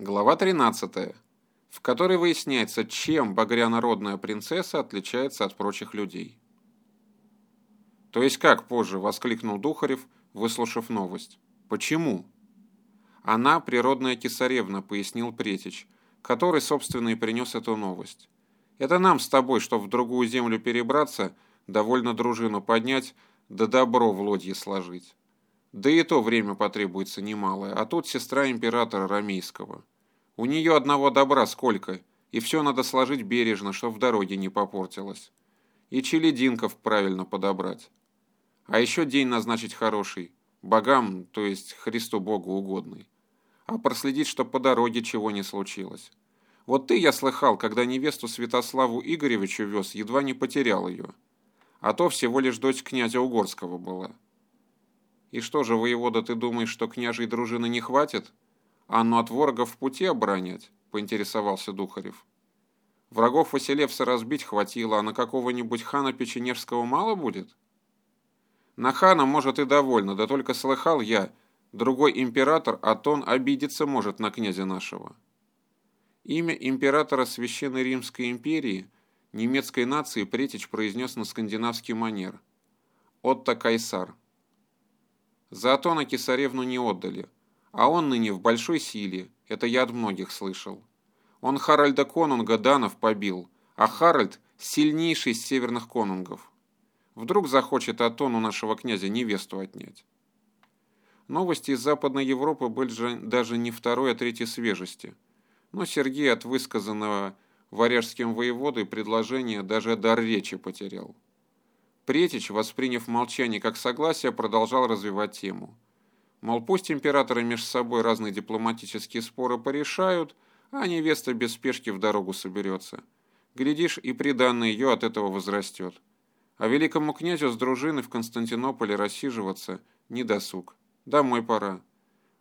Глава 13, в которой выясняется, чем багрянародная принцесса отличается от прочих людей. «То есть как позже?» – воскликнул Духарев, выслушав новость. «Почему?» «Она природная кесаревна», – пояснил Претич, который, собственно, и принес эту новость. «Это нам с тобой, что в другую землю перебраться, довольно дружину поднять, да добро в лодье сложить». Да и то время потребуется немалое, а тут сестра императора Рамейского. У нее одного добра сколько, и все надо сложить бережно, чтоб в дороге не попортилось. И челединков правильно подобрать. А еще день назначить хороший, богам, то есть Христу Богу угодный. А проследить, чтоб по дороге чего не случилось. Вот ты, я слыхал, когда невесту Святославу Игоревичу вез, едва не потерял ее. А то всего лишь дочь князя Угорского была. И что же, воевода, ты думаешь, что княжей дружины не хватит? Анну от ворогов в пути оборонять? Поинтересовался Духарев. Врагов Василевса разбить хватило, а на какого-нибудь хана Печенежского мало будет? На хана, может, и довольно, да только слыхал я, другой император, а тон обидеться может на князя нашего. Имя императора Священной Римской империи немецкой нации Претич произнес на скандинавский манер. Отто Кайсар. За Атона Кесаревну не отдали, а он ныне в большой силе, это я от многих слышал. Он Харальда Конунга Данов побил, а Харальд – сильнейший из северных конунгов. Вдруг захочет Атон нашего князя невесту отнять. Новости из Западной Европы были же даже не второй, а третьей свежести. Но Сергей от высказанного варяжским воеводой предложения даже дар речи потерял. Претич, восприняв молчание как согласие, продолжал развивать тему. Мол, пусть императоры между собой разные дипломатические споры порешают, а невеста без спешки в дорогу соберется. Глядишь, и приданное ее от этого возрастет. А великому князю с дружиной в Константинополе рассиживаться не досуг. Домой пора.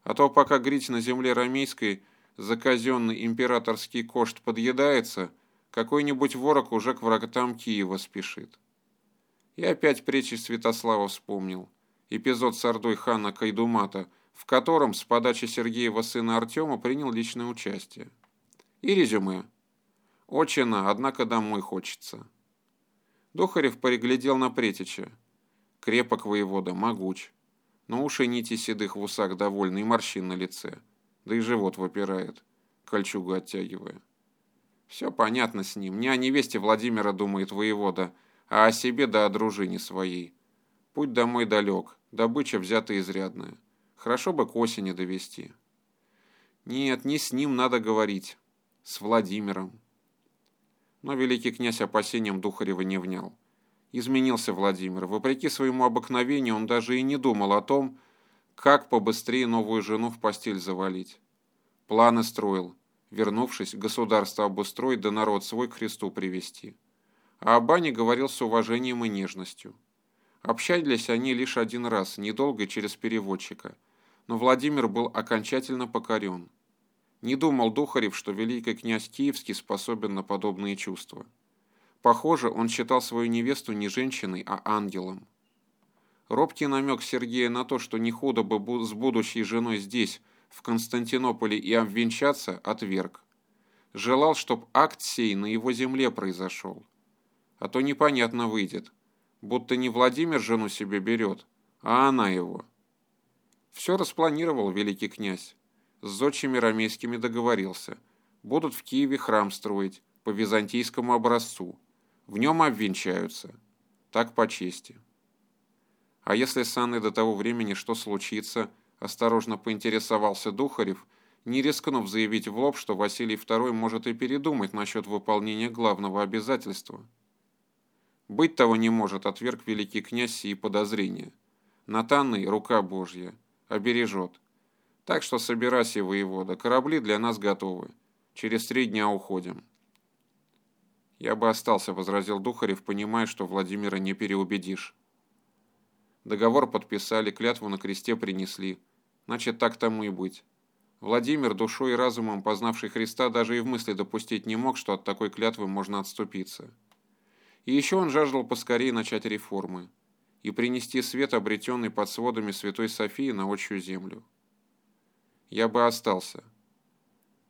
А то пока грить на земле рамейской за казенный императорский кошт подъедается, какой-нибудь ворог уже к врагам Киева спешит. И опять пречи Святослава вспомнил. Эпизод с Ордой хана Кайдумата, в котором с подачи Сергеева сына Артема принял личное участие. И резюме. Отчина, однако домой хочется. Духарев переглядел на Претича. Крепок воевода, могуч. Но уши нити седых в усах довольны и морщин на лице. Да и живот выпирает, кольчугу оттягивая. Все понятно с ним. Не о невесте Владимира думает воевода, а о себе да о дружине своей. Путь домой далек, добыча взята изрядная. Хорошо бы к осени довести. Нет, не с ним надо говорить, с Владимиром. Но великий князь опасением Духарева не внял. Изменился Владимир. Вопреки своему обыкновению он даже и не думал о том, как побыстрее новую жену в постель завалить. Планы строил, вернувшись, государство обустроить да народ свой к Христу привести а о бане говорил с уважением и нежностью. Общались они лишь один раз, недолго через переводчика, но Владимир был окончательно покорен. Не думал Духарев, что великий князь Киевский способен на подобные чувства. Похоже, он считал свою невесту не женщиной, а ангелом. Робкий намек Сергея на то, что не худо бы с будущей женой здесь, в Константинополе, и обвенчаться, отверг. Желал, чтоб акт сей на его земле произошел а то непонятно выйдет, будто не Владимир жену себе берет, а она его. Все распланировал великий князь. С зодчими рамейскими договорился. Будут в Киеве храм строить по византийскому образцу. В нем обвенчаются. Так по чести. А если с Анной до того времени что случится, осторожно поинтересовался Духарев, не рискнув заявить в лоб, что Василий II может и передумать насчет выполнения главного обязательства. Быть того не может, отверг великий князь сии подозрения. Натанный, рука Божья, обережет. Так что собирайся, воевода, корабли для нас готовы. Через три дня уходим. Я бы остался, возразил Духарев, понимая, что Владимира не переубедишь. Договор подписали, клятву на кресте принесли. Значит, так тому и быть. Владимир, душой и разумом познавший Христа, даже и в мысли допустить не мог, что от такой клятвы можно отступиться. И еще он жаждал поскорее начать реформы и принести свет, обретенный под сводами Святой Софии на отчую землю. Я бы остался.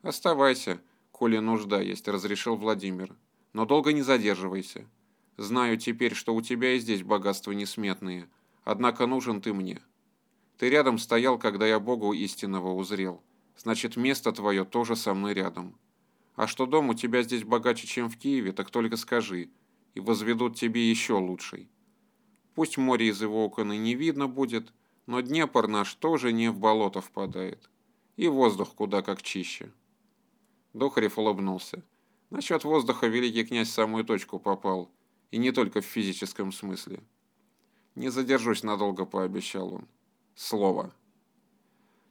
Оставайся, коли нужда есть, разрешил Владимир. Но долго не задерживайся. Знаю теперь, что у тебя и здесь богатства несметные, однако нужен ты мне. Ты рядом стоял, когда я Богу истинного узрел. Значит, место твое тоже со мной рядом. А что дом у тебя здесь богаче, чем в Киеве, так только скажи, и возведут тебе еще лучший. Пусть море из его окон и не видно будет, но Днепр наш тоже не в болото впадает. И воздух куда как чище. Духарев улыбнулся. Насчет воздуха великий князь в самую точку попал, и не только в физическом смысле. «Не задержусь надолго», — пообещал он. «Слово».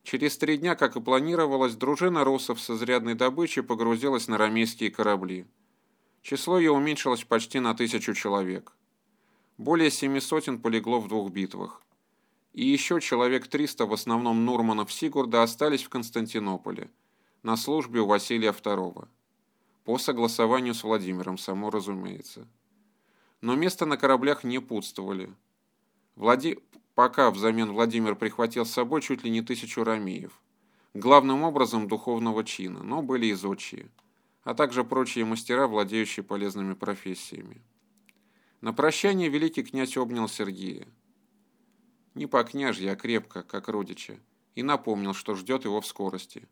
Через три дня, как и планировалось, дружина русов с изрядной добычей погрузилась на рамейские корабли. Число ее уменьшилось почти на тысячу человек. Более семи сотен полегло в двух битвах. И еще человек 300, в основном Нурманов Сигурда, остались в Константинополе, на службе у Василия II. По согласованию с Владимиром, само разумеется. Но места на кораблях не путствовали. Влади... Пока взамен Владимир прихватил с собой чуть ли не тысячу рамеев. Главным образом духовного чина, но были и зодчие, а также прочие мастера, владеющие полезными профессиями. На прощание великий князь обнял Сергея. Не по княжье, а крепко, как родича, и напомнил, что ждет его в скорости.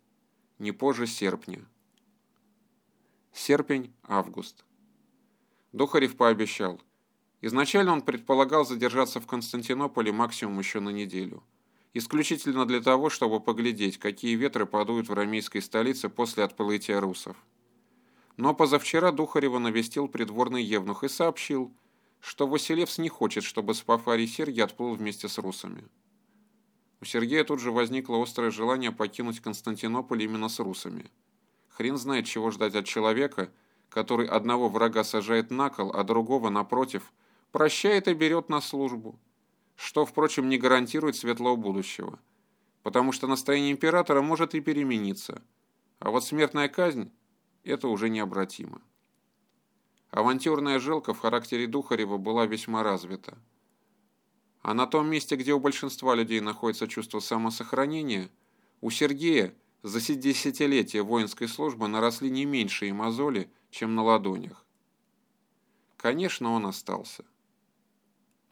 Не позже серпня. Серпень, август. Духарев пообещал – Изначально он предполагал задержаться в Константинополе максимум еще на неделю. Исключительно для того, чтобы поглядеть, какие ветры подуют в рамейской столице после отплытия русов. Но позавчера Духарева навестил придворный евнух и сообщил, что Василевс не хочет, чтобы Спафарий Сергий отплыл вместе с русами. У Сергея тут же возникло острое желание покинуть Константинополь именно с русами. Хрен знает, чего ждать от человека, который одного врага сажает на кол, а другого, напротив, прощает и берет на службу, что, впрочем, не гарантирует светлого будущего, потому что настроение императора может и перемениться, а вот смертная казнь – это уже необратимо. Авантюрная жилка в характере Духарева была весьма развита. А на том месте, где у большинства людей находится чувство самосохранения, у Сергея за десятилетия воинской службы наросли не меньшие мозоли, чем на ладонях. Конечно, он остался.